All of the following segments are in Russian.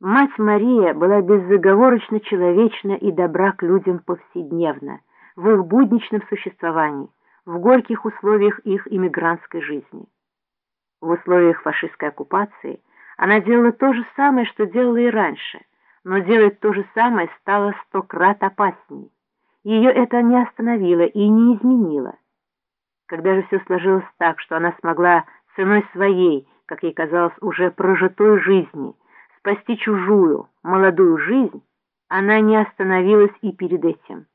Мать Мария была безоговорочно человечна и добра к людям повседневно, в их будничном существовании, в горьких условиях их иммигрантской жизни. В условиях фашистской оккупации она делала то же самое, что делала и раньше, но делать то же самое стало сто крат опаснее. Ее это не остановило и не изменило. Когда же все сложилось так, что она смогла ценой своей, как ей казалось, уже прожитой жизни, спасти чужую, молодую жизнь, она не остановилась и перед этим.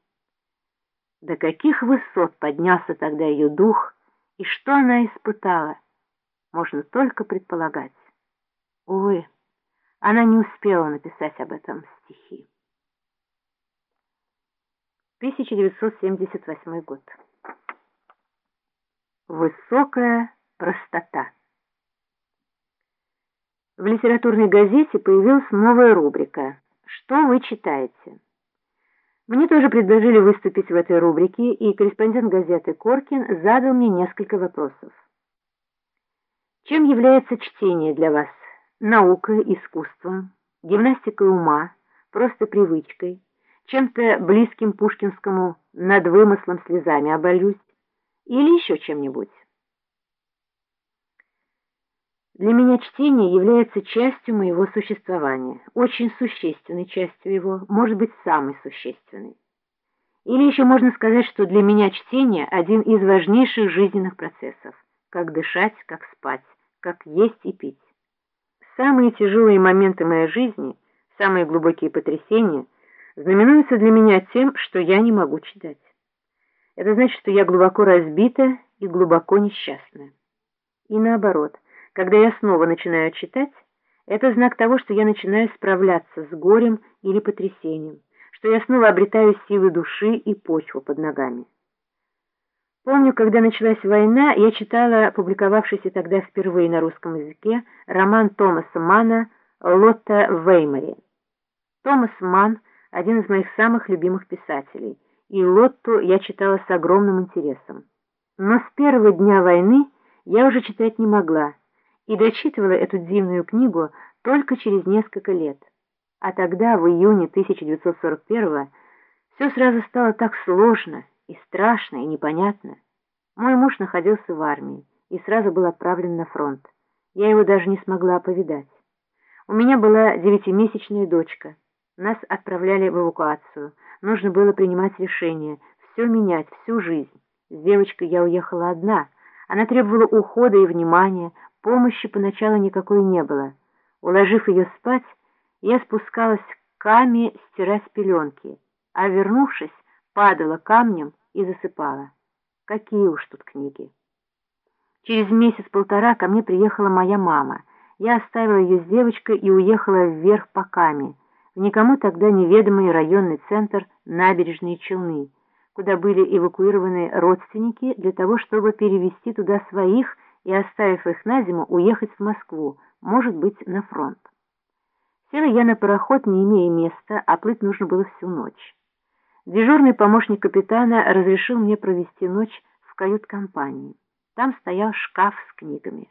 До каких высот поднялся тогда ее дух, и что она испытала, можно только предполагать. Увы, она не успела написать об этом стихи. 1978 год. Высокая простота. В литературной газете появилась новая рубрика «Что вы читаете?». Мне тоже предложили выступить в этой рубрике, и корреспондент газеты Коркин задал мне несколько вопросов. Чем является чтение для вас? Наукой, искусством, гимнастикой ума, просто привычкой, чем-то близким пушкинскому «над вымыслом слезами обольюсь» или еще чем-нибудь? Для меня чтение является частью моего существования, очень существенной частью его, может быть, самой существенной. Или еще можно сказать, что для меня чтение – один из важнейших жизненных процессов, как дышать, как спать, как есть и пить. Самые тяжелые моменты моей жизни, самые глубокие потрясения знаменуются для меня тем, что я не могу читать. Это значит, что я глубоко разбита и глубоко несчастна. И наоборот – когда я снова начинаю читать, это знак того, что я начинаю справляться с горем или потрясением, что я снова обретаю силы души и почву под ногами. Помню, когда началась война, я читала публиковавшийся тогда впервые на русском языке роман Томаса Мана «Лотта в Веймаре». Томас Ман – один из моих самых любимых писателей, и Лотту я читала с огромным интересом. Но с первого дня войны я уже читать не могла, и дочитывала эту дивную книгу только через несколько лет. А тогда, в июне 1941-го, все сразу стало так сложно и страшно и непонятно. Мой муж находился в армии и сразу был отправлен на фронт. Я его даже не смогла повидать. У меня была девятимесячная дочка. Нас отправляли в эвакуацию. Нужно было принимать решение, все менять, всю жизнь. С девочкой я уехала одна. Она требовала ухода и внимания, Помощи поначалу никакой не было. Уложив ее спать, я спускалась к каме стирать пеленки, а вернувшись, падала камнем и засыпала. Какие уж тут книги. Через месяц-полтора ко мне приехала моя мама. Я оставила ее с девочкой и уехала вверх по каме, в никому тогда неведомый районный центр набережные Челны, куда были эвакуированы родственники для того, чтобы перевести туда своих и, оставив их на зиму, уехать в Москву, может быть, на фронт. Села я на пароход, не имея места, а плыть нужно было всю ночь. Дежурный помощник капитана разрешил мне провести ночь в кают-компании. Там стоял шкаф с книгами.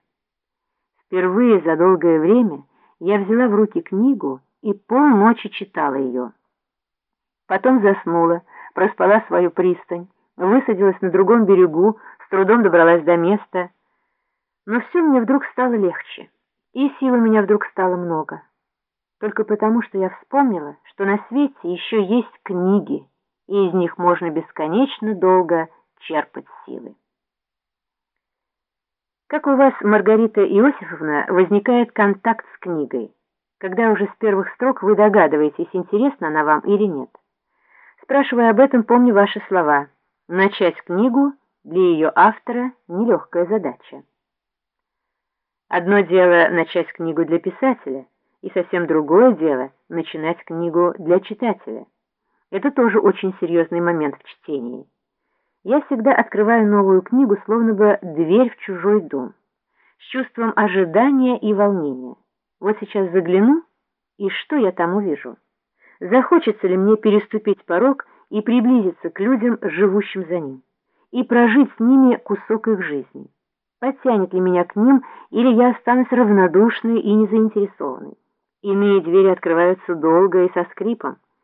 Впервые за долгое время я взяла в руки книгу и полночи читала ее. Потом заснула, проспала свою пристань, высадилась на другом берегу, с трудом добралась до места — но все мне вдруг стало легче, и сил у меня вдруг стало много. Только потому, что я вспомнила, что на свете еще есть книги, и из них можно бесконечно долго черпать силы. Как у вас, Маргарита Иосифовна, возникает контакт с книгой, когда уже с первых строк вы догадываетесь, интересна она вам или нет? Спрашивая об этом, помню ваши слова. Начать книгу для ее автора – нелегкая задача. Одно дело начать книгу для писателя, и совсем другое дело начинать книгу для читателя. Это тоже очень серьезный момент в чтении. Я всегда открываю новую книгу, словно бы дверь в чужой дом, с чувством ожидания и волнения. Вот сейчас загляну, и что я там увижу? Захочется ли мне переступить порог и приблизиться к людям, живущим за ним, и прожить с ними кусок их жизни? Потянет ли меня к ним, или я останусь равнодушной и незаинтересованной? Иные двери открываются долго и со скрипом.